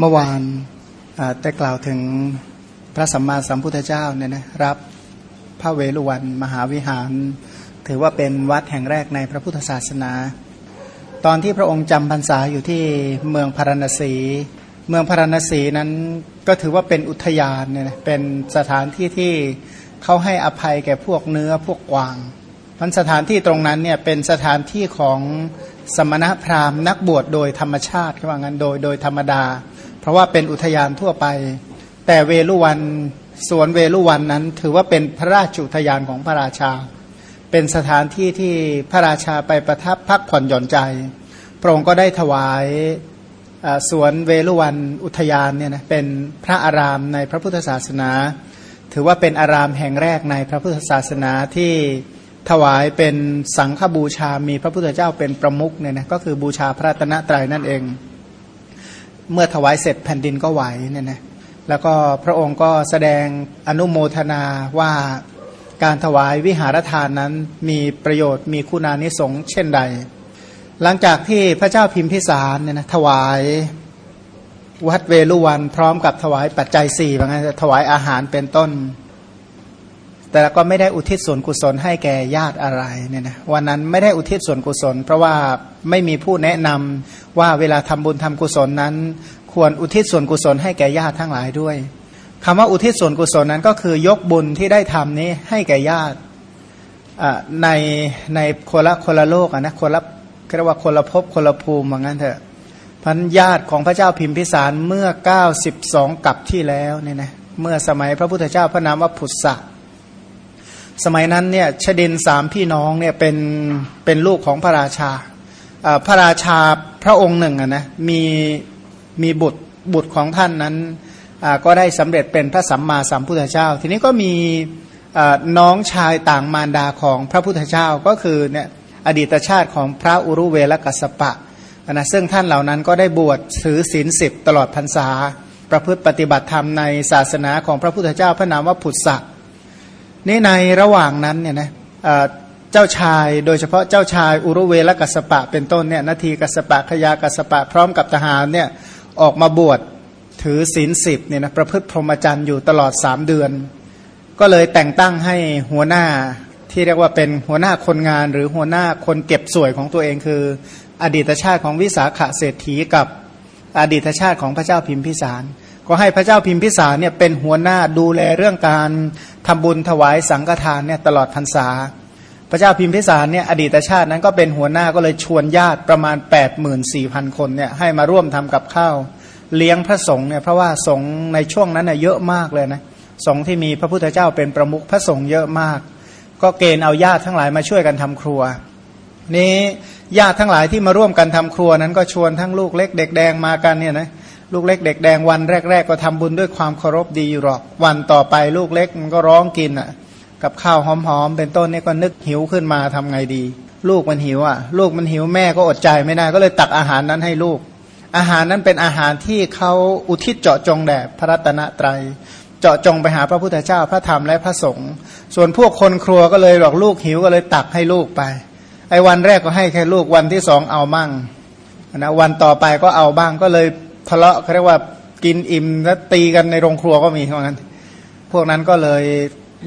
เมื่อวานได้กล่าวถึงพระสัมมาสัมพุทธเจ้าเนี่ยนะรับพระเวฬุวันมหาวิหาร ถือว่าเป็นวัดแห่งแรกในพระพุทธศาสนา ตอนที่พระองค์จำพรรษาอยู่ที่เมืองพาราณสี เมืองพาราณสีนั้นก็ถือว่าเป็นอุทยานเนี่ยนะเป็นสถานที่ที่เขาให้อภัยแก่พวกเนื้อพวกกวางมันสถานที่ตรงนั้นเนี่ยเป็นสถานที่ของสมณพราหมณ์นักบวชโดยธรรมชาติว่างั้นโดยโดยธรรมดา ราะว่าเป็นอุทยานทั่วไป แต่เวลุวันสวนเวลุวันนั้น ถือว่าเป็นพระราชอุทยานของพระราชา เป็นสถานที่ที่พระราชาไปประทับพักผ่อนหย่อนใจ พระองค์ก็ได้ถวายสวนเวลุวันอุทยานเนี่ยนะเป็นพระอารามในพระพุทธศาสนา ถือว่าเป็นอารามแห่งแรกในพระพุทธศาสนาที่ถวายเป็นสังฆบูชา มีพระพุทธเจ้าเป็นประมุขเนี่ยนะก็คือบูชาพระตนะตรัยนั่นเอง เมื่อถวายเสร็จแผ่นดินก็ไหวเนี่ยนะแล้วก็พระองค์ก็แสดงอนุโมทนาว่าการถวายวิหารทานนั้นมีประโยชน์มีคุณานิสงเช่นใด หลังจากที่พระเจ้าพิมพิสารเนี่ยนะถวายวัดเวลุวันพร้อมกับถวายปัจจัยสี่ว่างั้นถวายอาหารเป็นต้น แต่ก็ไม่ได้อุทิศส่วนกุศลให้แก่ญาติอะไรเนี่ยนะวันนั้นไม่ได้อุทิศส่วนกุศล เพราะว่าไม่มีผู้แนะนำว่าเวลาทำบุญทำกุศลนั้น ควรอุทิศส่วนกุศลให้แก่ญาติทั้งหลายด้วยคำว่าอุทิศส่วนกุศลนั้นก็คือยกบุญที่ได้ทำนี้ให้แก่ญาติในในคนละคนละโลกนะคนละเรียกว่าคนละภพคนละภูมิเหมือนกันเถอะพันญาติของพระเจ้าพิมพิสารเมื่อ 92กับที่แล้วเนี่ยนะเมื่อสมัยพระพุทธเจ้าพระนามว่าผุดสะ สมัยนั้นเนี่ยชดินสามพี่น้องเนี่ยเป็นเป็นลูกของพระราชาพระราชาพระองค์หนึ่งนะมีมีบุตรบุตรของท่านนั้นก็ได้สำเร็จเป็นพระสัมมาสัมพุทธเจ้า ทีนี้ก็มีน้องชายต่างมารดาของพระพุทธเจ้าก็คือเนี่ยอดีตชาติของพระอุรุเวลกัสปะนะซึ่งท่านเหล่านั้นก็ได้บวชถือศีลสิบตลอดพรรษา ประพฤติปฏิบัติธรรมในศาสนาของพระพุทธเจ้าพระนามว่าผุดสะ นี่ในระหว่างนั้นเนี่ยนะเจ้าชายโดยเฉพาะเจ้าชายอุรุเวลกัสปะเป็นต้นเนี่ยนาทีกัสปะขยากัสปะพร้อมกับทหารเนี่ยออกมาบวชถือศีลสิบเนี่ยนะประพฤติพรหมจรรย์อยู่ตลอดสามเดือน ก็เลยแต่งตั้งให้หัวหน้าที่เรียกว่าเป็นหัวหน้าคนงานหรือหัวหน้าคนเก็บสวยของตัวเองคือ อดีตชาติของวิสาขเศรษฐีกับอดีตชาติของพระเจ้าพิมพิสาร ก็ให้พระเจ้าพิมพิสารเนี่ยเป็นหัวหน้าดูแลเรื่องการทำบุญถวายสังฆทานเนี่ยตลอดพรรษา พระเจ้าพิมพิสารเนี่ยอดีตชาตินั้นก็เป็นหัวหน้าก็เลยชวนญาติประมาณ 8 4 0 0 0 คนเนี่ยให้มาร่วมทำกับข้าวเลี้ยงพระสงฆ์เนี่ยเพราะว่าสงฆ์ในช่วงนั้นเน่ยเยอะมากเลยนะสงฆ์ที่มีพระพุทธเจ้าเป็นประมุขพระสงฆ์เยอะมาก ก็เกณฑ์เอาญาติทั้งหลายมาช่วยกันทำครัว นี้ญาติทั้งหลายที่มาร่วมกันทำครัวนั้นก็ชวนทั้งลูกเล็กเด็กแดงมากันเนี่ยนะ ลูกเล็กเด็กแดงวันแรก ๆ ก็ทำบุญด้วยความเคารพดีอยู่หรอก วันต่อไปลูกเล็กมันก็ร้องกินอะ กับข้าวหอมๆเป็นต้นนี่ก็นึกหิวขึ้นมาทำไงดี ลูกมันหิวอะ ลูกมันหิวแม่ก็อดใจไม่ได้ ก็เลยตักอาหารนั้นให้ลูก อาหารนั้นเป็นอาหารที่เขาอุทิศเจาะจงแด่พระรัตนตรยัยเจาะจงไปหาพระพุทธเจ้าพระธรรมและพระสงฆ์ส่วนพวกคนครัวก็เลยบอกลูกหิวก็เลยตักให้ลูกไป ไอ้วันแรกก็ให้แค่ลูกวันที่สองเอามั่งนะวันต่อไปก็เอาบ้างก็เลย ทะเลาะเขาเรียกว่ากินอิ่มแล้วตีกันในโรงครัวก็มีเท่านั้นพวกนั้นก็เลย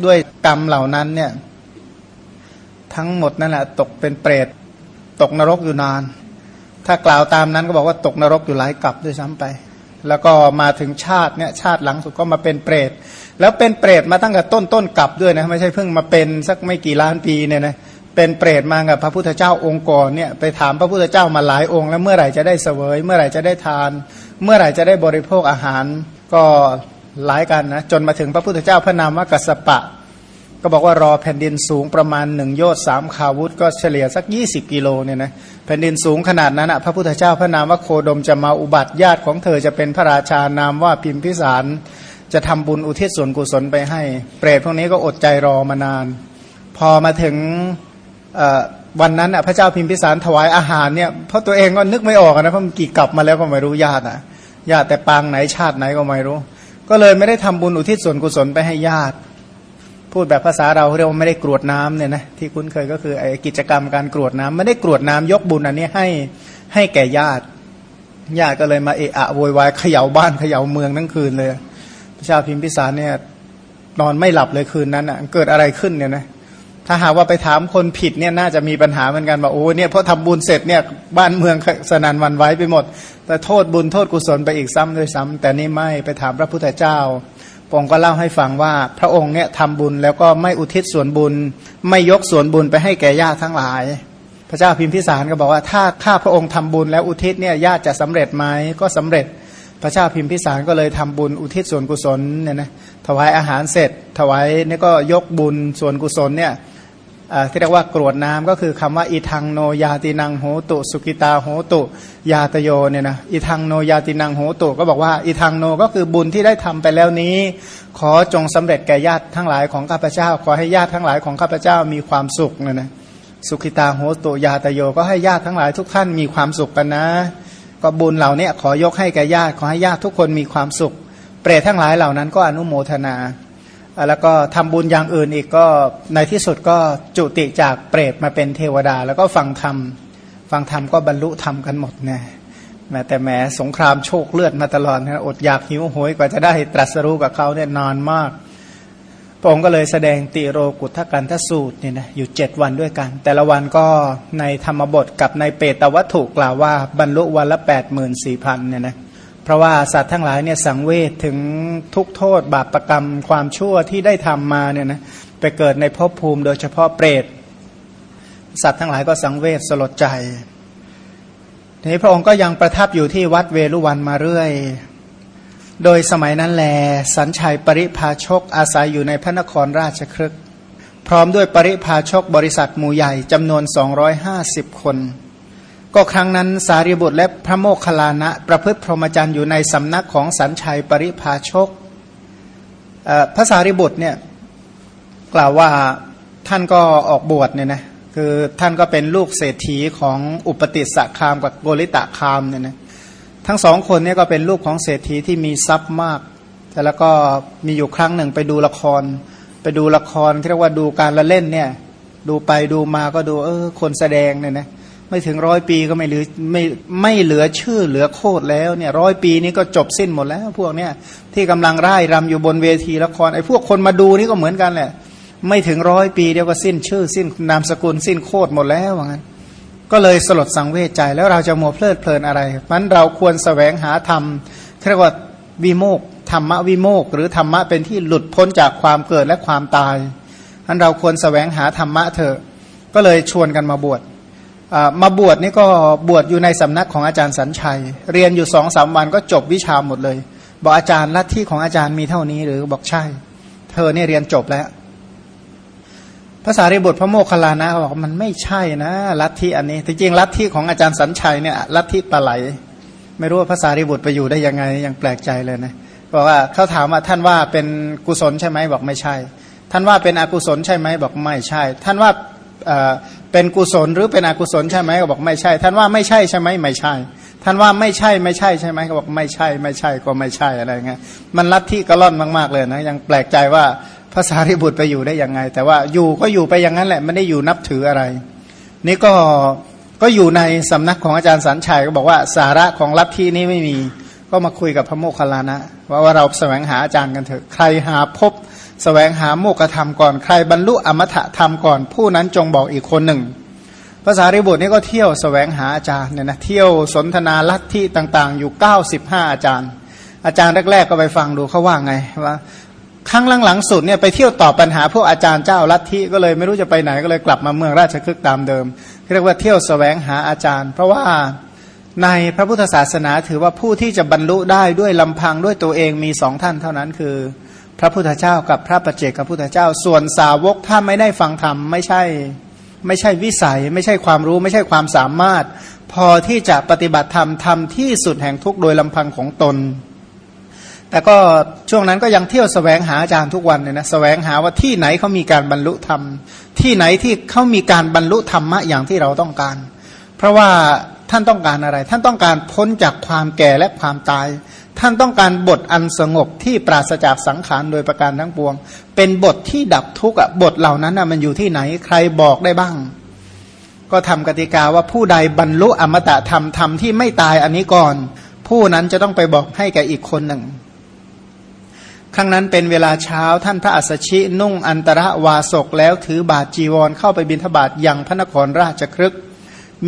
ด้วยกรรมเหล่านั้นเนี่ย ทั้งหมดนั่นแหละ ตกเป็นเปรตตกนรกอยู่นาน ถ้ากล่าวตามนั้นก็บอกว่าตกนรกอยู่หลายกลับด้วยซ้ำไป แล้วก็มาถึงชาติเนี่ยชาติหลังสุดก็มาเป็นเปรตแล้วเป็นเปรตมาตั้งแต่ต้นต้นกลับด้วยนะไม่ใช่เพิ่งมาเป็นสักไม่กี่ล้านปีเนี่ยนะเป็นเปรตมากับพระพุทธเจ้าองค์ก่อนเนี่ยไปถามพระพุทธเจ้ามาหลายองค์แล้วเมื่อไหร่จะได้เสวย เมื่อไหร่จะได้ทาน เมื่อไหร่จะได้บริโภคอาหารก็หลายกันนะจนมาถึงพระพุทธเจ้าพระนามว่ากัสปะ ก็บอกว่ารอแผ่นดินสูงประมาณหนึ่งโยชน์สามขาวุธ ก็เฉลี่ยสัก 20 กิโลเนี่ยนะแผ่นดินสูงขนาดนั้นอะพระพุทธเจ้าพระนามว่าโคดมจะมาอุบัติญาติของเธอจะเป็นพระราชานามว่าพิมพิสาร จะทำบุญอุทิศส่วนกุศลไปให้ เปรตพวกนี้ก็อดใจรอมานาน พอมาถึงวันนั้นอะพระเจ้าพิมพิสารถวายอาหารเนี่ยเพราะตัวเองก็นึกไม่ออกนะเพราะมันกี่กลับมาแล้วก็ไม่รู้ญาติอะ ญาติแต่ปางไหนชาติไหนก็ไม่รู้ ก็เลยไม่ได้ทำบุญอุทิศส่วนกุศลไปให้ญาติ พูดแบบภาษาเราเรียกว่าไม่ได้กรวดน้ำเนี่ยนะที่คุ้นเคยก็คือไอ้กิจกรรมการกรวดน้ำไม่ได้กรวดน้ำยกบุญอันนี้ให้ให้แก่ญาติญาติก็เลยมาเอะอะโวยวายเขย่าบ้านเขย่าเมืองทั้งคืนเลยพระเจ้าพิมพิสารเนี่ยนอนไม่หลับเลยคืนนั้นอะเกิดอะไรขึ้นเนี่ยนะ ถ้าหากว่าไปถามคนผิดเนี่ยน่าจะมีปัญหาเหมือนกันว่าโอ้เนี่ยเพราะทำบุญเสร็จเนี่ยบ้านเมืองสนันวันไว้ไปหมด แต่โทษบุญโทษกุศลไปอีกซ้ำด้วยซ้ำแต่นี่ไม่ไปถามพระพุทธเจ้าพระองค์ก็เล่าให้ฟังว่าพระองค์เนี่ยทำบุญแล้วก็ไม่อุทิศส่วนบุญ ไม่ยกส่วนบุญไปให้แก่ญาติทั้งหลาย พระเจ้าพิมพิสารก็บอกว่าถ้าข้าพระองค์ทำบุญแล้วอุทิศเนี่ยญาติจะสำเร็จไหมก็สำเร็จ พระเจ้าพิมพิสารก็เลยทำบุญอุทิศส่วนกุศลเนี่ยนะถวายอาหารเสร็จ ถวายนี่ก็ยกบุญส่วนกุศลเนี่ย ที่เรียกว่ากรวดน้ำก็คือคำว่าอีทังโนยาตินังโหตุ สุกิตาโหตุ ยาตโยเนี่ยนะอีทังโนยาตินังโหตุ ก็บอกว่าอีทังโนก็คือบุญที่ได้ทำไปแล้วนี้ ขอจงสำเร็จแก่ญาติทั้งหลายของข้าพเจ้า ขอให้ญาติทั้งหลายของข้าพเจ้ามีความสุขเนี่ยนะสุขิตาโหตุยาตโย ก็ให้ญาติทั้งหลายทุกท่านมีความสุขกันนะ ก็บุญเหล่านี้ขอยกให้แก่ญาติขอให้ญาติทุกคนมีความสุข เปรตทั้งหลายเหล่านั้นก็อนุโมทนา แล้วก็ทำบุญอย่างอื่นอีกก็ในที่สุดก็จุติจากเปรตมาเป็นเทวดา แล้วก็ฟังธรรมฟังธรรมก็บรรลุธรรมกันหมดนี่ยแม้แต่แม้สงครามโชคเลือดมาตลอดนะอดอยากหิวโหยกว่าจะได้ตรัสรู้กับเขาเนี่ยนานมากพระองค์ก็เลยแสดงติโรกุทธกันทสูตรเนี่ยนะอยู่เจ็ดวันด้วยกัน แต่ละวันก็ในธรรมบทกับในเปตวัตถุกล่าวว่าบรรลุวันละแปดหมื่นสี่พันเนี่ยนะ ราะว่าสัตว์ทั้งหลายเนี่ยสังเวชถึงทุกโทษ บาปรกรรมความชั่วที่ได้ทำมาเนี่ยนะไปเกิดในภพภูมิโดยเฉพาะเปรต สัตว์ทั้งหลายก็สังเวชสลดใจทีนี้พระองค์ก็ยังประทับอยู่ที่วัดเวลุวันมาเรื่อย โดยสมัยนั้นแล สัญชัยปริพาชกอาศัยอยู่ในพระนครราชครึก พร้อมด้วยปริพาชกบริษัทหมู่ใหญ่จำนวน 250 คน ก็ครั้งนั้นสารีบุตรและพระโมคคัลลานะ ประพฤติพรหมจรรย์อยู่ในสำนักของสันชัยปริภาชกพระสารีบุตรเนี่ยกล่าวว่าท่านก็ออกบวชเนี่ยนะคือท่านก็เป็นลูกเศรษฐีของอุปติสคามกับโกริตะคามเนี่ยนะทั้งสองคนเนี่ยก็เป็นลูกของเศรษฐีที่มีทรัพย์มาก แต่แล้วก็มีอยู่ครั้งหนึ่งไปดูละคร ไปดูละครเรียกว่าดูการละเล่นเนี่ยดูไปดูมาก็ดูเออคนแสดงเนี่ยนะ ไม่ถึงร้อยปีก็ไม่เหลือไม่ไม่เหลือชื่อเหลือโคตรแล้วเนี่ยร้อยปีนี้ก็จบสิ้นหมดแล้ว พวกเนี้ยที่กำลังร่ายรำอยู่บนเวทีละครไอ้พวกคนมาดูนี่ก็เหมือนกันแหละ ไม่ถึงร้อยปีเดียวก็สิ้นชื่อ สิ้นนามสกุลสิ้นโคตรหมดแล้วว่างั้นก็เลยสลดสังเวชใจแล้วเราจะมัวเพลิดเพลินอะไรมันเราควรสแสวงหาธรรมเรียกว่าวิโมกธรรมะวิโมกหรือธรรมะเป็นที่หลุดพ้นจากความเกิดและความตายนั้นเราควรสแสวงหาธรรมะเถอะก็เลยชวนกันมาบวช มาบวชนี่ก็บวชอยู่ในสำนักของอาจารย์สัญชัย เรียนอยู่สองสามวันก็จบวิชาหมดเลย บอกอาจารย์ลัทธิของอาจารย์มีเท่านี้หรือบอกใช่ เธอเนี่ยเรียนจบแล้วภาษาริบุตรพระโมคคัลลานะบอกมันไม่ใช่นะลัทธิอันนี้จริงๆลัทธิของอาจารย์สัญชัยเนี่ยลัทธิปลาไหล ไม่รู้ว่าภาษาริบุตรไปอยู่ได้ยังไงยังแปลกใจเลยนะบอกว่าเขาถามว่าท่านว่าเป็นกุศลใช่ไหมบอกไม่ใช่ ท่านว่าเป็นอกุศลใช่ไหมบอกไม่ใช่ ท่านว่า เป็นกุศลหรือเป็นอกุศลใช่ไหมก็บอกไม่ใช่ ท่านว่าไม่ใช่ใช่ไหมไม่ใช่ ท่านว่าไม่ใช่ไม่ใช่ใช่ไหมก็บอกไม่ใช่ ไม่ใช่ก็ไม่ใช่อะไรเงี้ยมันลัทธิกระล่อนมากๆเลยนะยังแปลกใจว่าภาษาริบุตรไปอยู่ได้ยังไง แต่ว่าอยู่ก็อยู่ไปอย่างนั้นแหละไม่ได้อยู่นับถืออะไร นี่ก็ก็อยู่ในสำนักของอาจารย์สันชัยก็บอกว่าสาระของลัทธินี้ไม่มี ก็มาคุยกับพระโมคคัลลานะว่าว่าเราแสวงหาอาจารย์กันเถอะใครหาพบ สวงหาโมกธรรมก่อนใครบรรลุอมตะธรรมก่อน ผู้นั้นจงบอกอีกคนหนึ่งภาษาริบุตรนี่ก็เที่ยวสแสวงหาอาจารย์เนี่ยนะเที่ยวสนทนาลัทธิต่างๆ อยู่ 95 อาจารย์ อาจารย์แรกๆก็ไปฟังดูเขาว่าไงว่าครั้งหลังๆสุดเนี่ยไปเที่ยวตอบปัญหาพวกอาจารย์เจ้าลัทธิก็เลยไม่รู้จะไปไหนก็เลยกลับมาเมืองราชคฤห์ตามเดิม เรียกว่าเที่ยวสแสวงหาอาจารย์ เพราะว่าในพระพุทธศาสนาถือว่าผู้ที่จะบรรลุได้ด้วยลำพังด้วยตัวเองมีสองท่านเท่านั้นคือ พระพุทธเจ้ากับพระปัจเจกพระพุทธเจ้า ส่วนสาวกถ้าไม่ได้ฟังธรรมไม่ใช่ ไม่ใช่วิสัย ไม่ใช่ความรู้ ไม่ใช่ความสามารถ พอที่จะปฏิบัติธรรมทำที่สุดแห่งทุกโดยลำพังของตน แต่ก็ช่วงนั้นก็ยังเที่ยวสแสวงหาอาจารย์ทุกวันเนี่ยนะสแสวงหาว่าที่ไหนเขามีการบรรลุธรรม ที่ไหนที่เขามีการบรรลุธรรมะอย่างที่เราต้องการ เพราะว่าท่านต้องการอะไร ท่านต้องการพ้นจากความแก่และความตาย ท่านต้องการบทอันสงบที่ปราศจากสังขารโดยประการทั้งปวง เป็นบทที่ดับทุกข์บทเหล่านั้นมันอยู่ที่ไหนใครบอกได้บ้าง ก็ทำกติกาว่าผู้ใดบรรลุอมตะธรรมธรรมที่ไม่ตายอันนี้ก่อน ผู้นั้นจะต้องไปบอกให้แก่อีกคนหนึ่งครั้งนั้นเป็นเวลาเช้าท่านพระอัสชินุ่งอันตรวาสกแล้วถือบาทจีวรเข้าไปบิณฑบาตยังพระนครราชครึก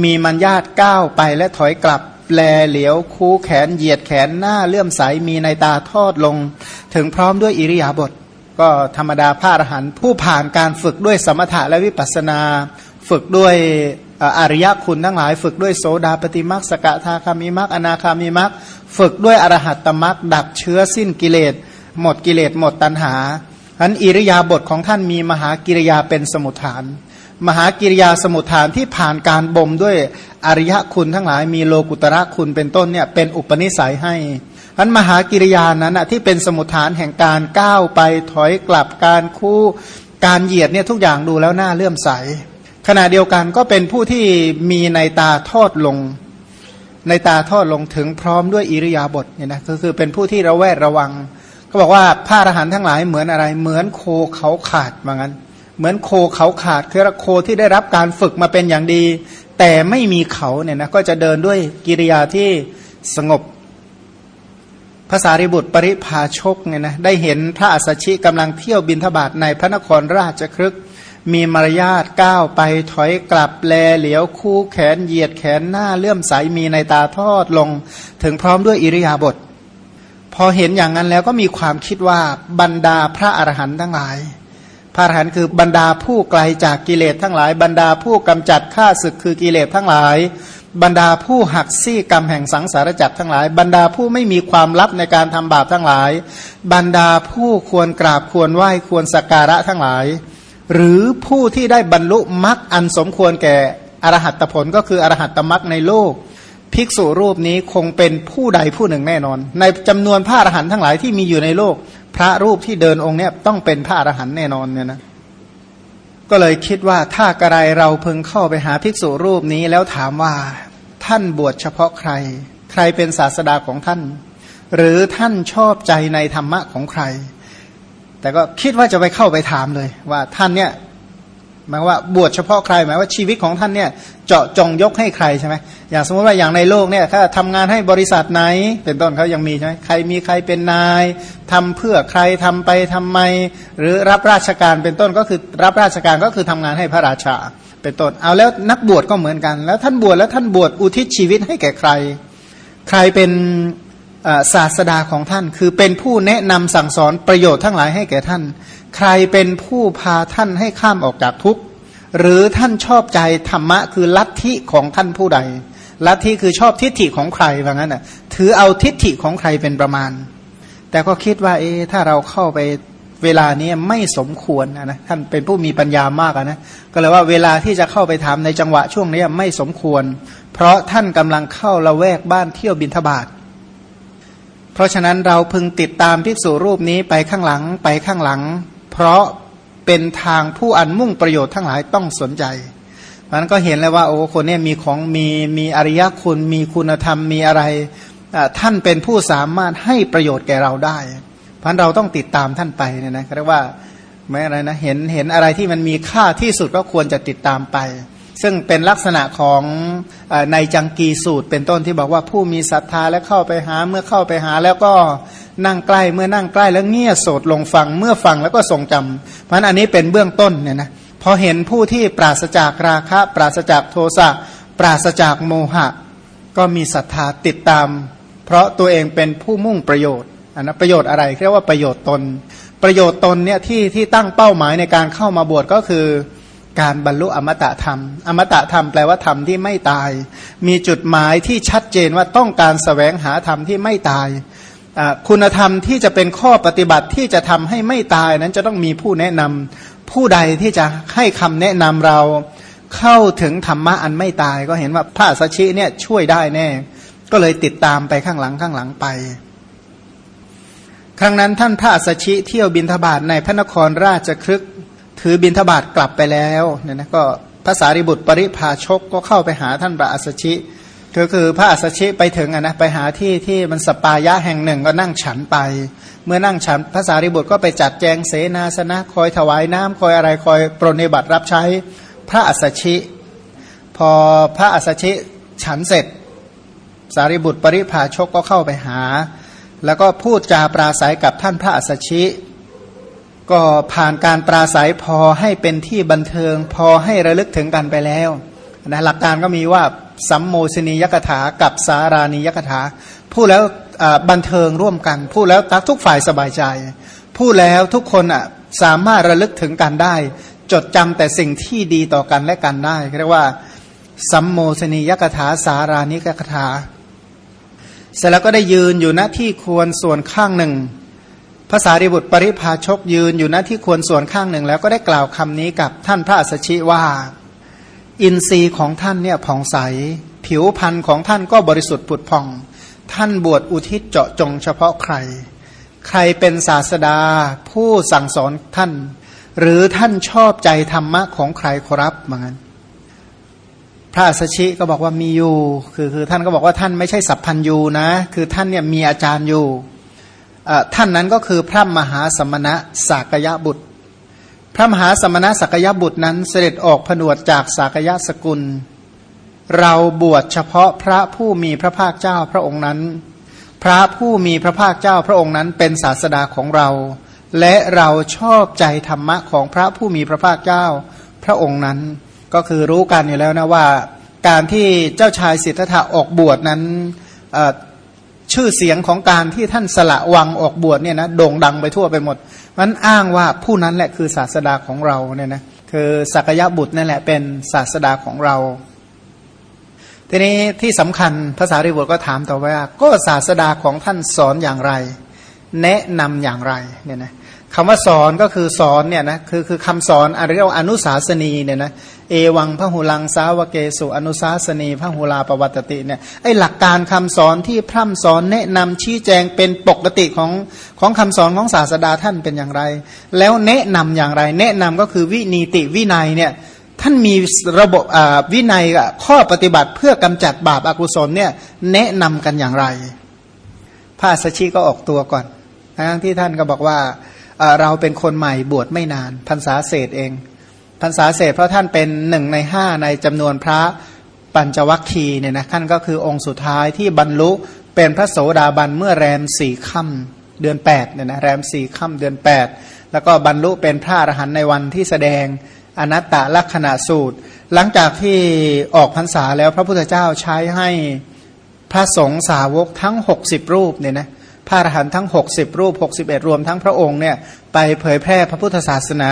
มีมัญญาตก้าวไปและถอยกลับ แปลเหลียวคูแขนเหยียดแขนหน้าเลื่อมใสมีในตาทอดลง ถึงพร้อมด้วยอิริยาบถก็ธรรมดาพระอรหันต์ผู้ผ่านการฝึกด้วยสมถะและวิปัสสนา ฝึกด้วยอริยคุณทั้งหลาย ฝึกด้วยโสดาปฏิมักสกทาคามิมักอนาคามิมักฝึกด้วยอรหัตตมักดับเชื้อสิ้นกิเลส หมดกิเลสหมดตัณหาอันอิริยาบถของท่านมีมหากิริยาเป็นสมุทฐาน มหากิริยาสมุทฐานที่ผ่านการบ่มด้วยอริยคุณทั้งหลายมีโลกุตระคุณเป็นต้นเนี่ยเป็นอุปนิสัยให้อันมหากิริยานั้นที่เป็นสมุทฐานแห่งการก้าวไปถอยกลับการคู่การเหยียดเนี่ยทุกอย่างดูแล้วน่าเลื่อมใส ขณะเดียวกันก็เป็นผู้ที่มีในตาทอดลง ในตาทอดลงถึงพร้อมด้วยอิริยาบถเนี่ยนะก็คือเป็นผู้ที่ระแวดระวังเขาบอกว่าพระอรหันต์ทั้งหลายเหมือนอะไรเหมือนโคเขาขาดว่างั้น เหมือนโคเขาขาดคือโคที่ได้รับการฝึกมาเป็นอย่างดี แต่ไม่มีเขาเนี่ยนะก็จะเดินด้วยกิริยาที่สงบภาษาริบุตรปริภาชกเนี่ยนะได้เห็นพระอัสชิกำลังเที่ยวบินทบาทในพระนครราชครึกมีมารยาทก้าวไปถอยกลับแลเหลียวคู่แขนเหยียดแขนหน้าเลื่อมใสมีในตาทอดลง ถึงพร้อมด้วยอิริยาบถพอเห็นอย่างนั้นแล้วก็มีความคิดว่าบรรดาพระอรหันต์ทั้งหลาย พระอรหันต์คือบรรดาผู้ไกลจากกิเลสทั้งหลาย บรรดาผู้กำจัดข้าศึกคือกิเลสทั้งหลาย บรรดาผู้หักซี่กรรมแห่งสังสารจักรทั้งหลาย บรรดาผู้ไม่มีความลับในการทำบาปทั้งหลาย บรรดาผู้ควรกราบควรไหว้ควรสักการะทั้งหลาย หรือผู้ที่ได้บรรลุมรรคอันสมควรแก่อรหัตผลก็คืออรหัตมรรคในโลก ภิกษุรูปนี้คงเป็นผู้ใดผู้หนึ่งแน่นอน ในจำนวนพระอรหันต์ทั้งหลายที่มีอยู่ในโลก พระรูปที่เดินองค์เนี้ยต้องเป็นพระอรหันต์แน่นอนเนี่ยนะก็เลยคิดว่าถ้ากระไรเราเพิ่งเข้าไปหาภิกษุรูปนี้แล้วถามว่าท่านบวชเฉพาะใคร ใครเป็นศาสดาของท่าน หรือท่านชอบใจในธรรมะของใคร แต่ก็คิดว่าจะไปเข้าไปถามเลย ว่าท่านเนี่ยหมายว่าบวชเฉพาะใครหมายว่าชีวิตของท่านเนี่ย เจาะจงยกให้ใครใช่ไหมอย่างสมมติว่าอย่างในโลกเนี่ยถ้าทำงานให้บริษัทไหน เป็นต้นเขายังมีใช่ไหมใครมีใครเป็นนายทำเพื่อใครทำไปทำไม หรือรับราชการเป็นต้นก็คือรับราชการก็คือทำงานให้พระราชา เป็นต้นเอาแล้วนักบวชก็เหมือนกัน แล้วท่านบวชแล้วท่านบวชอุทิศชีวิตให้แก่ใคร ใครเป็นศาสดาของท่าน คือเป็นผู้แนะนำสั่งสอนประโยชน์ทั้งหลายให้แก่ท่าน ใครเป็นผู้พาท่านให้ข้ามออกจากทุกข์ หรือท่านชอบใจธรรมะคือลัทธิของท่านผู้ใด ลัทธิคือชอบทิฏฐิของใครว่างั้นอะ ถือเอาทิฏฐิของใครเป็นประมาณ แต่ก็คิดว่า เอถ้าเราเข้าไปเวลานี้ไม่สมควรนะท่านเป็นผู้มีปัญญามากนะก็เลยว่าเวลาที่จะเข้าไปถามในจังหวะช่วงนี้ไม่สมควร เพราะท่านกำลังเข้าละแวกบ้านเที่ยวบินทบาทเพราะฉะนั้นเราพึงติดตามภิกษุรูปนี้ไปข้างหลังไปข้างหลัง เพราะ เป็นทางผู้อันมุ่งประโยชน์ทั้งหลายต้องสนใจมันก็เห็นแล้วว่าโอ้คนนี้มีของมีมีอริยคุณ มีคุณธรรมมีอะไร ท่านเป็นผู้สามารถให้ประโยชน์แก่เราได้พันเราต้องติดตามท่านไปเนี่ยนะเรียกว่าไม่อะไรนะเห็นเห็นอะไรที่มันมีค่าที่สุดก็ควรจะติดตามไป ซึ่งเป็นลักษณะของในจังกีสูตร เป็นต้นที่บอกว่าผู้มีศรัทธาและเข้าไปหาเมื่อเข้าไปหาแล้วก็นั่งใกล้เมื่อนั่งใกล้แล้วเงี่ยโสดลงฟังเมื่อฟังแล้วก็ทรงจำเพราะอันนี้เป็นเบื้องต้นเนี่ยนะพอเห็นผู้ที่ปราศจากราคะ ปราศจากโทสะปราศจากโมหะ ก็มีศรัทธาติดตาม เพราะตัวเองเป็นผู้มุ่งประโยชน์อันนะประโยชน์อะไรเรียกว่าประโยชน์ตน ประโยชน์ตนเนี่ยที่ที่ตั้งเป้าหมายในการเข้ามาบวชก็คือ การบรรลุอมตะธรรม อมตะธรรมแปลว่าธรรมที่ไม่ตาย มีจุดหมายที่ชัดเจนว่าต้องการสแสวงหาธรรมที่ไม่ตาย คุณธรรมที่จะเป็นข้อปฏิบัติที่จะทำให้ไม่ตายนั้นจะต้องมีผู้แนะนำผู้ใดที่จะให้คำแนะนำเราเข้าถึงธรรมะอันไม่ตาย ก็เห็นว่าพระสัชชิเนี่ยช่วยได้แน่ ก็เลยติดตามไปข้างหลังข้างหลังไป ครั้งนั้นท่านพระสัชชิเที่ยวบินทบาทในพระนครราชครึก ถือบินทบาทกลับไปแล้วเนี่ยนะก็ภาษาริบุตรปริพาชกก็เข้าไปหาท่านพระอัสชิก็คือพระอัสชิไปถึงอะนะไปหาที่ที่มันสปายะแห่งหนึ่งก็นั่งฉันไป เมื่อนั่งฉันภาษาริบุตรก็ไปจัดแจงเสนาสนะคอยถวายน้ำคอยอะไรคอยปรนิบัติรับใช้พระอัสชิ พอพระอัสชิฉันเสร็จ สารีบุตรปริภาชกก็เข้าไปหา แล้วก็พูดจาปราศัยกับท่านพระอัสสชิ ก็ผ่านการปราศัยพอให้เป็นที่บันเทิง พอให้ระลึกถึงกันไปแล้วนะหลักการก็มีว่าสัมโมชนียกถากับสารานียกถาพูดแล้วบันเทิงร่วมกัน พูดแล้วทุกฝ่ายสบายใจ พูดแล้วทุกคนอะสามารถระลึกถึงกันได้ จดจำแต่สิ่งที่ดีต่อกันและกันได้เรียกว่าสัมโมชนียกถาสารานิยกถาเสร็จแล้วก็ได้ยืนอยู่ณที่ควรส่วนข้างหนึ่ง ภาษาริบุตรปริพาชกยืนอยู่ณที่ควรส่วนข้างหนึ่งแล้วก็ได้กล่าวคำนี้กับท่านพระอัสชิว่า อินทรีย์ของท่านเนี่ยผ่องใส ผิวพรรณของท่านก็บริสุทธิ์ผุดผ่อง ท่านบวชอุทิศเจาะจงเฉพาะใคร ใครเป็นศาสดา ผู้สั่งสอนท่าน หรือท่านชอบใจธรรมะของใครครับเหมือนกันพระสัชชิก็บอกว่ามีอยู่ คือคือท่านก็บอกว่าท่านไม่ใช่สัพพันยูนะ คือท่านเนี่ยมีอาจารย์อยู่ ท่านนั้นก็คือพระมหาสมณะสักยะบุตร พระมหาสมณะสักยะบุตรนั้นเสด็จออกผนวดจากสักยะสกุล เราบวชเฉพาะพระผู้มีพระภาคเจ้าพระองค์นั้น พระผู้มีพระภาคเจ้าพระองค์นั้นเป็นศาสดาของเรา และเราชอบใจธรรมะของพระผู้มีพระภาคเจ้าพระองค์นั้น ก็คือรู้กันอยู่แล้วนะว่า การที่เจ้าชายสิทธัตถะออกบวชนั้น ชื่อเสียงของการที่ท่านสละวังออกบวชเนี่ยนะโด่งดังไปทั่วไปหมดมันอ้างว่าผู้นั้นแหละคือศาสดาของเราเนี่ยนะคือสักยะบุตรนั่นแหละเป็นศาสดาของเรา ทีนี้ที่สำคัญภาษาริบุตรก็ถามต่อว่า ก็ศาสดาของท่านสอนอย่างไร แนะนำอย่างไรเนี่ยนะ คำว่าสอนก็คือสอนเนี่ยนะคือคือคำสอนอะไรเรียกว่าอนุสาสนีเนี่ยนะเอวังพระหุลังสาวเกสุอนุสาสนีพระหุลาปวัตติเนี่ยไอหลักการคำสอนที่พร่ำสอนแนะนำชี้แจงเป็นปกติของของคำสอนของศาสดาท่านเป็นอย่างไร แล้วแนะนำอย่างไร แนะนำก็คือวินีติวินัยเนี่ยท่านมีระบบวินัยข้อปฏิบัติเพื่อกำจัดบาปอากุศลเนี่ยแนะนำกันอย่างไรพระสัชชีก็ออกตัวก่อนทั้งที่ท่านก็บอกว่า เราเป็นคนใหม่บวชไม่นานพรรษาเศษเองพรรษาเศษเพราะท่านเป็นหนึ่งในห้าในจำนวนพระปัญจวัคคีเนี่ยนะท่านก็คือองค์สุดท้ายที่บรรลุเป็นพระโสดาบันเมื่อแรมสี่ค่ำเดือนแปดเนี่ยนะแรมสี่ค่ำเดือนแปดแล้วก็บรรลุเป็นพระอรหันต์ในวันที่แสดงอนัตตลักษณะสูตร หลังจากที่ออกพรรษาแล้วพระพุทธเจ้าใช้ให้พระสงฆ์สาวกทั้ง 60 รูปเนี่ยนะ พระอรหันต์ทั้ง 60 รูป 61 รวมทั้งพระองค์เนี่ยไปเผยแพร่พระพุทธศาสนา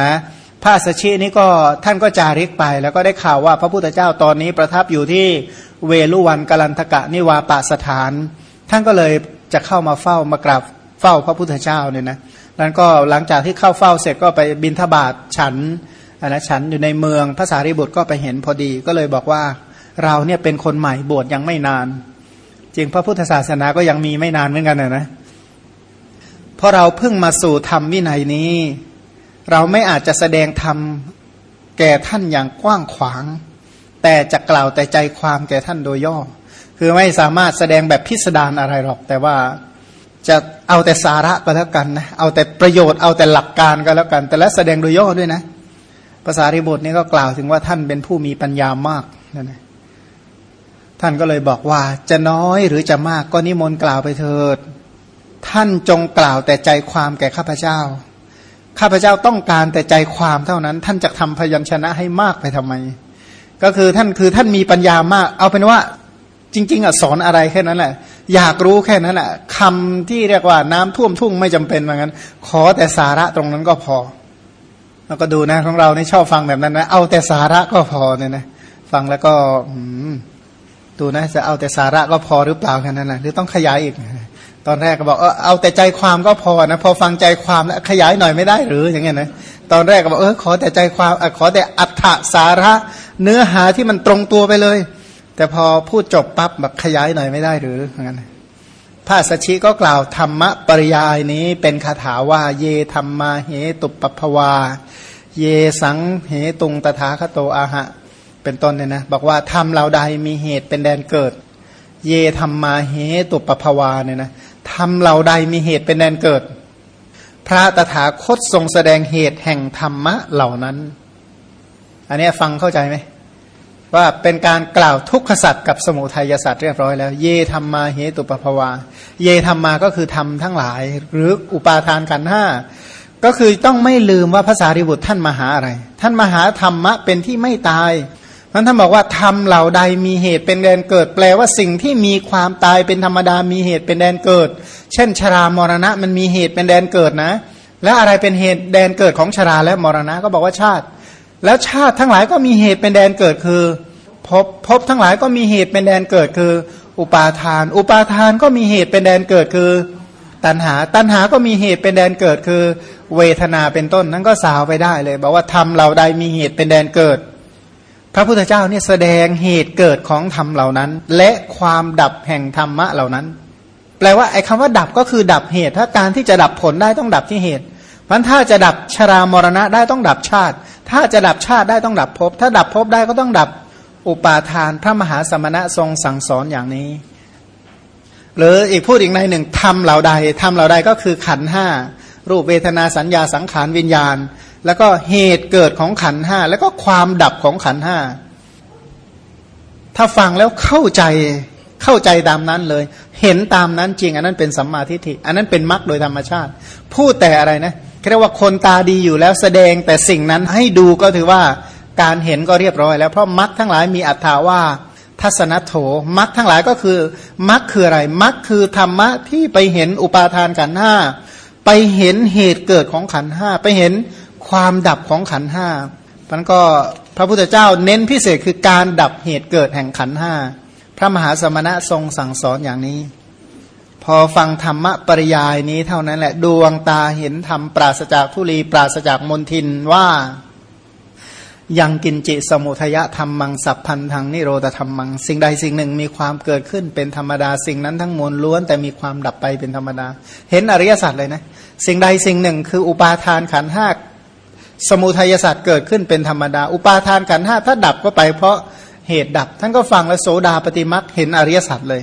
พระสัชชีนี้ก็ท่านก็จาริกไป แล้วก็ได้ข่าวว่าพระพุทธเจ้าตอนนี้ประทับอยู่ที่เวลุวันกลันทกะนิวาปสถาน ท่านก็เลยจะเข้ามาเฝ้ามากราบเฝ้าพระพุทธเจ้าเนี่ยนะแล้วก็หลังจากที่เข้าเฝ้าเสร็จก็ไปบินทบาทฉันนะฉันอยู่ในเมืองภาษาริบุตรก็ไปเห็นพอดีก็เลยบอกว่าเราเนี่ยเป็นคนใหม่บวชยังไม่นานจริงพระพุทธศาสนาก็ยังมีไม่นานเหมือนกันนะนะ เพราะเราเพิ่งมาสู่ธรรมวินัยนี้ เราไม่อาจจะแสดงธรรมแก่ท่านอย่างกว้างขวาง แต่จะกล่าวแต่ใจความแก่ท่านโดยย่อ คือไม่สามารถแสดงแบบพิสดารอะไรหรอก แต่ว่าจะเอาแต่สาระก็แล้วกันนะเอาแต่ประโยชน์เอาแต่หลักการก็แล้วกัน แต่และแสดงโดยย่อด้วยนะภาษาริบุตรนี่ก็กล่าวถึงว่าท่านเป็นผู้มีปัญญามากนั่นนะท่านก็เลยบอกว่าจะน้อยหรือจะมากก็นิมนต์กล่าวไปเถิด ท่านจงกล่าวแต่ใจความแก่ข้าพเจ้า ข้าพเจ้าต้องการแต่ใจความเท่านั้น ท่านจะทำพยัญชนะให้มากไปทำไม ก็คือท่านคือท่านมีปัญญามาก เอาเป็นว่าจริง ๆอะสอนอะไรแค่นั้นแหละ อยากรู้แค่นั้นแหละคำที่เรียกว่าน้ำท่วมทุ่งไม่จำเป็นเหมือนกันขอแต่สาระตรงนั้นก็พอ แล้วก็ดูนะของเราในชอบฟังแบบนั้นนะเอาแต่สาระก็พอเนี่ยนะฟังแล้วก็ดูนะจะเอาแต่สาระก็พอหรือเปล่าแค่นั้นนะหรือต้องขยายอีก ตอนแรกก็บอกเออเอาแต่ใจความก็พอนะพอฟังใจความแล้วขยายหน่อยไม่ได้หรืออย่างเงี้ยนะตอนแรกก็บอกเออขอแต่ใจความอขอแต่อัฏฐสาระ เนื้อหาที่มันตรงตัวไปเลย แต่พอพูดจบปั๊บแบบขยายหน่อยไม่ได้หรืออย่างเงี้ยพระสัชชีก็กล่าวธรรมะปริยายนี้เป็นคาถาว่าเยธรรมาเหตุปปภวา เยสังเหตุงตถาคโตอาหะ เป็นต้นเนี่ยนะบอกว่าธรรมเราใดมีเหตุเป็นแดนเกิด เยธรรมมาเหตุปภวาเนี่ยนะ ทำเหล่าใดมีเหตุเป็นแดนเกิด พระตถาคตทรงแสดงเหตุแห่งธรรมะเหล่านั้น อันนี้ฟังเข้าใจไหมว่าเป็นการกล่าวทุกขสัตว์กับสมุทัยสัตว์เรียบร้อยแล้ว เยธรรมมาเหตุปภาวา เยธรรมมาก็คือทำทั้งหลาย หรืออุปาทานขันห้าก็คือต้องไม่ลืมว่าภาษาริบุตรท่านมาหาอะไร ท่านมาหาธรรมะเป็นที่ไม่ตาย มันท่านบอกว่าธรรมเหล่าใดมีเหตุเป็นแดนเกิด แปลว่าสิ่งที่มีความตายเป็นธรรมดามีเหตุเป็นแดนเกิด เช่น ชรามรณะมันมีเหตุเป็นแดนเกิดนะ แล้วอะไรเป็นเหตุแดนเกิดของชราและมรณะก็บอกว่าชาติ แล้วชาติทั้งหลายก็มีเหตุเป็นแดนเกิดคือพภพบทั้งหลายก็มีเหตุเป็นแดนเกิดคือ อุปาทาน อุปาทานก็มีเหตุเป็นแดนเกิดคือ ตัณหา ตัณหาก็มีเหตุเป็นแดนเกิดคือ เวทนาเป็นต้นนั้นก็สาวไปได้เลย บอกว่าทำเราใดมีเหตุเป็นแดนเกิด พระพุทธเจ้าเนี่ยแสดงเหตุเกิดของธรรมเหล่านั้น และความดับแห่งธรรมะเหล่านั้น แปลว่าไอ้คำว่าดับก็คือดับเหตุ ถ้าการที่จะดับผลได้ต้องดับที่เหตุพันถ้าจะดับชรามรณะได้ต้องดับชาติ ถ้าจะดับชาติได้ต้องดับภพถ้าดับภพได้ก็ต้องดับอุปาทานพระมหาสมณะทรงสั่งสอนอย่างนี้ หรืออีกพูดอีกในหนึ่งทำเหล่าใดทำเหล่าใดก็คือขันห้ารูปเวทนาสัญญาสังขารวิญญาณ แล้วก็เหตุเกิดของขันห้าแล้วก็ความดับของขันห้าถ้าฟังแล้วเข้าใจเข้าใจตามนั้นเลย เห็นตามนั้นจริง อันนั้นเป็นสัมมาทิฏฐิ อันนั้นเป็นมรรคโดยธรรมชาติ พูดแต่อะไรนะเรียกว่าคนตาดีอยู่แล้วแสดงแต่สิ่งนั้นให้ดูก็ถือว่าการเห็นก็เรียบร้อย แล้วเพราะมรรคทั้งหลายมีอัตถาว่า ทัศนโถมรรคทั้งหลายก็คือมรรคคืออะไรมรรคคือธรรมะที่ไปเห็นอุปาทานขันห้าไปเห็นเหตุเกิดของขันห้าไปเห็น ความดับของขันห้ามันก็พระพุทธเจ้าเน้นพิเศษคือการดับเหตุเกิดแห่งขันห้าพระมหาสมณะทรงสั่งสอนอย่างนี้ พอฟังธรรมะปริยายนี้เท่านั้นแหละดวงตาเห็นธรรมปราศจากทุลีปราศจากมนทินว่ายังกินจิสมุทยธรรมมังสัพพันธังนิโรธธรรมมัง สิ่งใดสิ่งหนึ่งมีความเกิดขึ้นเป็นธรรมดา สิ่งนั้นทั้งมวลล้วน แต่มีความดับไปเป็นธรรมดา เห็นอริยสัจเลยนะ สิ่งใดสิ่งหนึ่งคืออุปาทานขันห้า สมุทัยศาสัจเกิดขึ้นเป็นธรรมดา อุปาทานขันห้าถ้าดับก็ไปเพราะเหตุดับ ท่านก็ฟังแล้วโสดาปฏิมักเห็นอริยสัจเลย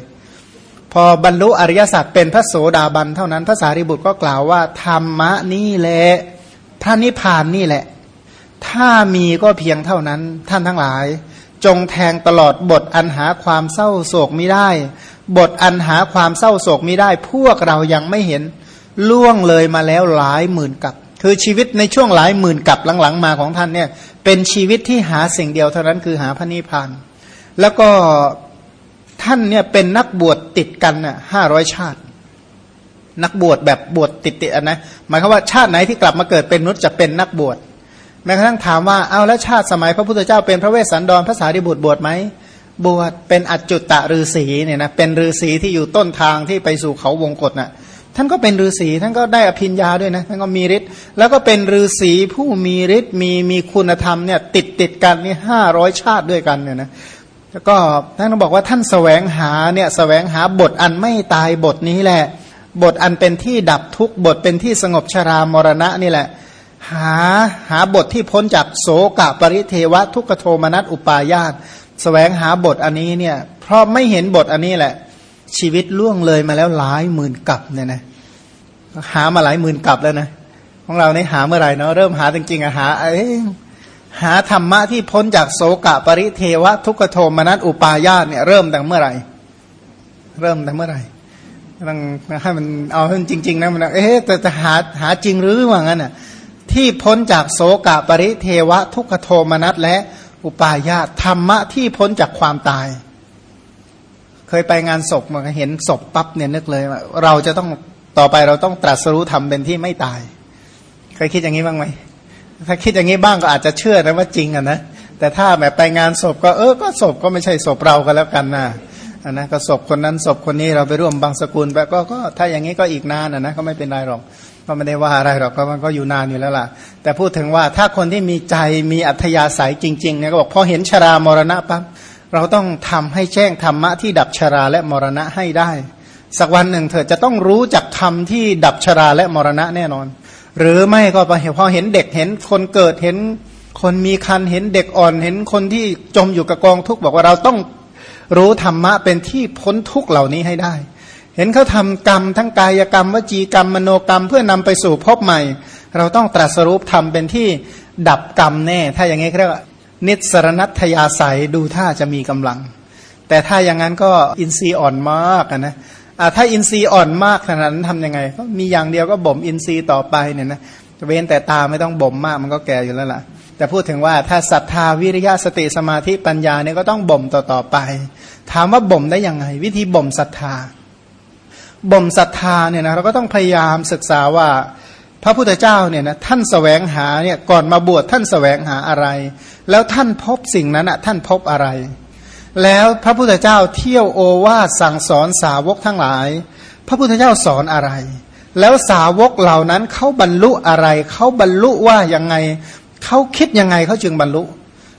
พอบรรลุอริยสัจเป็นพระโสดาบันเท่านั้นพระสารีบุตรก็กล่าวว่า ธรรมะนี่แหละพระนิพพานนี่แหละ ถ้ามีก็เพียงเท่านั้น ท่านทั้งหลาย จงแทงตลอดบทอันหาความเศร้าโศกไม่ได้ บทอันหาความเศร้าโศกไม่ได้ พวกเรายังไม่เห็นล่วงเลยมาแล้วหลายหมื่นกับ คือชีวิตในช่วงหลายหมื่นกับหลังๆมาของท่านเนี่ยเป็นชีวิตที่หาสิ่งเดียวเท่านั้นคือหาพระนิพพาน แล้วก็ท่านเนี่ยเป็นนักบวชติดกันน่ะห้าร้อยชาติ นักบวชแบบบวชติดๆนะหมายความว่าชาติไหนที่กลับมาเกิดเป็นนุษย์จะเป็นนักบวชแม้กระทั่งถามว่าเอาแล้วชาติสมัยพระพุทธเจ้าเป็นพระเวสสันดรพระสารีบุตรบวชไหมบวชเป็นอจจุตะฤาษีเนี่ยนะเป็นฤาษีที่อยู่ต้นทางที่ไปสู่เขาวงกฏนะ่ะ ท่านก็เป็นฤาษีท่านก็ได้อภิญญาด้วยนะท่านก็มีฤทธิ์แล้วก็เป็นฤาษีผู้มีฤทธิ์มีมีคุณธรรมเนี่ยติดติดกันนี่ห้าร้อยชาติด้วยกันเนี่ยนะแล้วก็ท่านบอกว่าท่านสแสวงหาเนี่ยสแสวงหาบทอันไม่ตายบทนี้แหละ บทอันเป็นที่ดับทุกบทเป็นที่สงบชรามรณะนี่แหละ หาหาบทที่พ้นจากโสกะปริเทวะทุกโทมนัสอุปายาตสแสวงหาบทอันนี้เนี่ยเพราะไม่เห็นบทอันนี้แหละ ชีวิตล่วงเลยมาแล้วหลายหมื่นกับเนี่ยนะหามาหลายหมื่นกับแล้วนะของเราเนี่หาเมื่อไหร่เนาะเริ่มหาจริงๆอะหาเอ้หาธรรมะที่พ้นจากโสกะปริเทวะทุกขโทมนัสอุปายาตเนี่ยเริ่มตั้งเมื่อไหร่ เริ่มตั้งเมื่อไหร่ต้องให้มันเอาให้จริง ๆ นะมันเอ๊ะแต่จะหาหาจริงหรือว่างั้นอะที่พ้นจากโสกะปริเทวะ ทุกขโทมนัสและอุปาญาตธรรมะที่พ้นจากความตาย เคยไปงานศพมาเห็นศพปั๊บเนี่ยนึกเลยว่าเราจะต้องต่อไปเราต้องตรัสรู้ธรรมเป็นที่ไม่ตาย เคยคิดอย่างนี้บ้างไหมถ้าคิดอย่างนี้บ้างก็อาจจะเชื่อนะว่าจริงอะนะแต่ถ้าแบบไปงานศพก็เออก็ศพก็ไม่ใช่ศพเราก็แล้วกันนะอันนะก็ศพคนนั้นศพคนนี้เราไปร่วมบางสกุลแบบก็ก็ถ้าอย่างนี้ก็อีกนานอะนะก็ไม่เป็นไรหรอกก็ไม่ได้ว่าอะไรหรอกก็มันก็อยู่นานอยู่แล้วล่ะ แต่พูดถึงว่าถ้าคนที่มีใจมีอัธยาศัยจริงๆเนี่ยก็บอกพอเห็นชรามรณะปั๊บ เราต้องทำให้แจ้งธรรมะที่ดับชราและมรณะให้ได้ สักวันหนึ่งเธอจะต้องรู้จักธรรมที่ดับชราและมรณะแน่นอน หรือไม่ก็พอเห็นเด็กเห็นคนเกิดเห็นคนมีคันเห็นเด็กอ่อนเห็นคนที่จมอยู่กับกองทุกข์บอกว่าเราต้องรู้ธรรมะเป็นที่พ้นทุกข์เหล่านี้ให้ได้ เห็นเขาทำกรรมทั้งกายกรรม วจีกรรมมโนกรรมเพื่อนำไปสู่พบใหม่ เราต้องตรัสรู้ทำเป็นที่ดับกรรมแน่ ถ้าอย่างนี้เรียกว่า นิสรณัตยาศัยดูท่าจะมีกำลัง แต่ถ้าอย่างนั้นก็อินทรีย์อ่อนมากนะอ่าถ้าอินทรีย์อ่อนมากขนาดนั้นทำยังไง ก็มีอย่างเดียวก็บ่มอินทรีย์ต่อไปเนี่ยนะเว้นแต่ตาไม่ต้องบ่มมากมันก็แก่อยู่แล้วล่ะ แต่พูดถึงว่าถ้าศรัทธาวิริยะสติสมาธิปัญญาเนี่ยก็ต้องบ่มต่อๆไป ถามว่าบ่มได้ยังไง วิธีบ่มศรัทธาบ่มศรัทธาเนี่ยนะเราก็ต้องพยายามศึกษาว่า พระพุทธเจ้าเนี่ยนะท่านสแสวงหาเนี่ยก่อนมาบวชท่านสแสวงหาอะไร แล้วท่านพบสิ่งนั้นอะท่านพบอะไร แล้วพระพุทธเจ้าเที่ยวโอวาสสั่งสอนสาวกทั้งหลาย พระพุทธเจ้าสอนอะไร แล้วสาวกเหล่านั้นเขาบรรลุอะไรเขาบรรลุว่ายังไงเขาคิดยังไงเขาจึงบรรลุ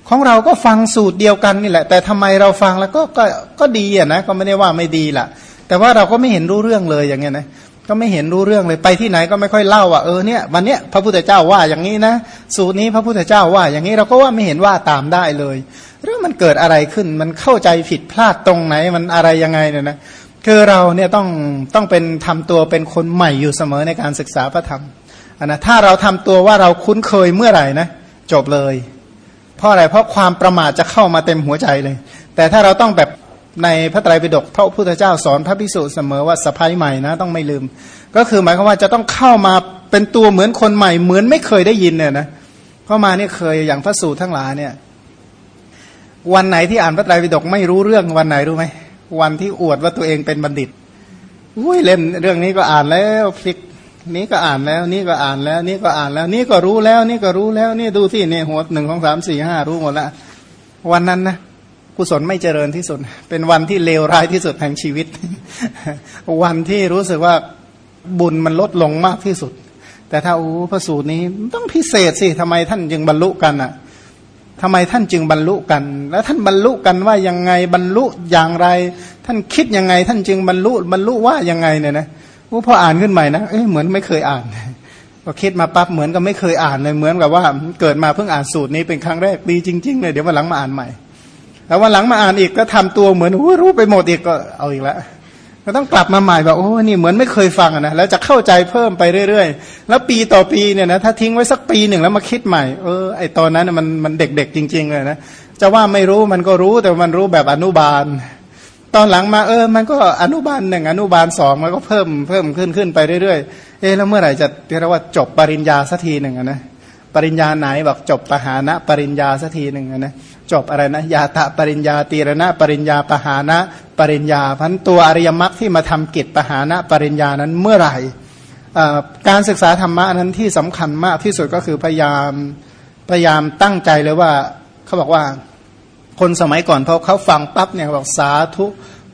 ของเราก็ฟังสูตรเดียวกันนี่แหละ แต่ทำไมเราฟังแล้วก็ก็ก็ดีอะนะก็ไม่ได้ว่าไม่ดีล่ะ แต่ว่าเราก็ไม่เห็นรู้เรื่องเลยอย่างเงี้ยนะ ก็ไม่เห็นรู้เรื่องเลยไปที่ไหนก็ไม่ค่อยเล่าว่าเออเนี่ยวันเนี้ยพระพุทธเจ้าว่าอย่างนี้นะสูตรนี้พระพุทธเจ้าว่าอย่างนี้เราก็ว่าไม่เห็นว่าตามได้เลยเรื่องมันเกิดอะไรขึ้นมันเข้าใจผิดพลาดตรงไหนมันอะไรยังไงเนี่ยนะคือเราเนี่ยต้องต้องเป็นทำตัวเป็นคนใหม่อยู่เสมอในการศึกษาพระธรรมนนะถ้าเราทำตัวว่าเราคุ้นเคยเมื่อไหร่นะจบเลย เพราะอะไรเพราะความประมาทจะเข้ามาเต็มหัวใจเลย แต่ถ้าเราต้องแบบ ในพระไตรปิฎกพระพุทธเจ้าสอนพระพิสุเสมอว่าสะพายใหม่นะต้องไม่ลืม ก็คือหมายความว่าจะต้องเข้ามาเป็นตัวเหมือนคนใหม่เหมือนไม่เคยได้ยินเนี่ยนะเข้ามาเนี่ยเคยอย่างพระสูตรทั้งหลายเนี่ยวันไหนที่อ่านพระไตรปิฎกไม่รู้เรื่องวันไหนรู้ไหมวันที่อวดว่าตัวเองเป็นบัณฑิตอุ้ยเล่มเรื่องนี้ก็อ่านแล้วพลิกนี้ก็อ่านแล้ว นี่ก็อ่านแล้ว นี่ก็อ่านแล้ว นี่ก็รู้แล้ว นี่ก็รู้แล้วนี่ดูที่เนี่ยหัวหนึ่งของสามสี่ห้ารู้หมดละวันนั้นนะ กุศลไม่เจริญที่สุด เป็นวันที่เลวร้ายที่สุดแห่งชีวิต วันที่รู้สึกว่าบุญมันลดลงมากที่สุด แต่ถ้าโอ้พระสูตรนี้ต้องพิเศษสิทำไมท่านจึงบรรลุกันอะทำไมท่านจึงบรรลุกัน แล้วท่านบรรลุกันว่ายังไงบรรลุอย่างไร ท่านคิดยังไง ท่านจึงบรรลุบรรลุว่ายังไงเนี่ยนะพออ่านขึ้นใหม่นะเอ้เหมือนไม่เคยอ่านพอคิดมาปั๊บเหมือนกับไม่เคยอ่านเลยเหมือนกับว่าเกิดมาเพิ่งอ่านสูตรนี้เป็นครั้งแรกดีจริงๆเลยเดี๋ยววันหลังมาอ่านใหม่ แล้ววันหลังมาอ่านอีกก็ทำตัวเหมือนรู้ไปหมดอีกก็เอาอีกแล้วก็ต้องกลับมาใหม่แบบโอ้นี่เหมือนไม่เคยฟังนะแล้วจะเข้าใจเพิ่มไปเรื่อยๆ แล้วปีต่อปีเนี่ยนะถ้าทิ้งไว้สักปีหนึ่งแล้วมาคิดใหม่เออไอตอนนั้นมันมันเด็กๆจริง ๆ เลยนะจะว่าไม่รู้มันก็รู้แต่มันรู้แบบอนุบาล ตอนหลังมาเออ มันก็อนุบาลหนึ่งอนุบาลสองมันก็เพิ่มเพิ่มขึ้นขึ้นไปเรื่อยๆเออแล้วเมื่อไหร่จะเรียกว่าจบปริญญาสักทีหนึ่งนะปริญญาไหนบอกจบปหานะปริญญาสักทีหนึ่งนะ จบอะไรนะยาตะปริญญาตีรณะปริญญาปหานะ ปริญญาพันตัวอริยมรรคที่มาทำกิจปหานะ ปริญญานั้นเมื่อไหร่การศึกษาธรรมะนั้นที่สำคัญมากที่สุดก็คือพยายามพยายามตั้งใจเลยว่าเขาบอกว่าคนสมัยก่อนพอเขาฟังปั๊บเนี่ยบอกสาธุ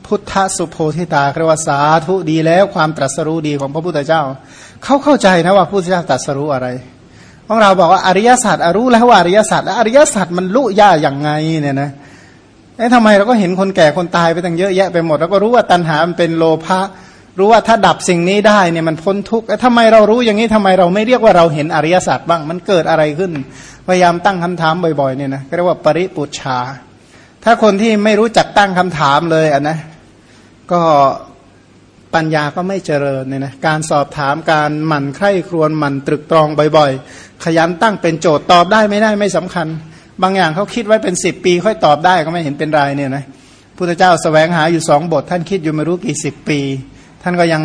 พุทธสุโพธิตาเรียกว่าสาธุดีแล้วความตรัสรู้ดีของพระพุทธเจ้า เขาเข้าใจนะว่าพระพุทธเจ้าตรัสรู้อะไร ของเราบอกว่าอริยสัจรู้แล้วว่าอริยสัจแล้วอริยสัจมันลุย่าอย่างไงเนี่ยนะเอ๊ะทำไมเราก็เห็นคนแก่คนตายไปตั้งเยอะแยะไปหมดแล้วก็รู้ว่าตัณหามันเป็นโลภะรู้ว่าถ้าดับสิ่งนี้ได้เนี่ยมันพ้นทุกข์ทำไมเรารู้อย่างนี้ทำไมเราไม่เรียกว่าเราเห็นอริยสัจบ้างมันเกิดอะไรขึ้น พยายามตั้งคำถามบ่อยๆเนี่ยนะเรียกว่าปริปุชา ถ้าคนที่ไม่รู้จักตั้งคำถามเลยอะนะก็ ปัญญาก็ไม่เจริญเนี่ยนะการสอบถามการหมั่นไข้ครวนหมั่นตรึกตรองบ่อยๆ ขยันตั้งเป็นโจทย์ตอบได้ไม่ได้ไม่สำคัญ บางอย่างเขาคิดไว้เป็นสิบปี ค่อยตอบได้ก็ไม่เห็นเป็นไรเนี่ยนะพุทธเจ้าสแสวงหาอยู่สองบท ท่านคิดอยู่ไม่รู้กี่สิบปี ท่านก็ยัง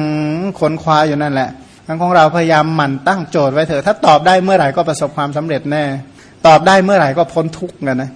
ขนคว้าอยู่นั่นแหละทั้งของเราพยายามหมั่นตั้งโจทย์ไว้เถอะถ้าตอบได้เมื่อไหร่ก็ประสบความสำเร็จแน่ ตอบได้เมื่อไหร่ก็พ้นทุกข์กันนะ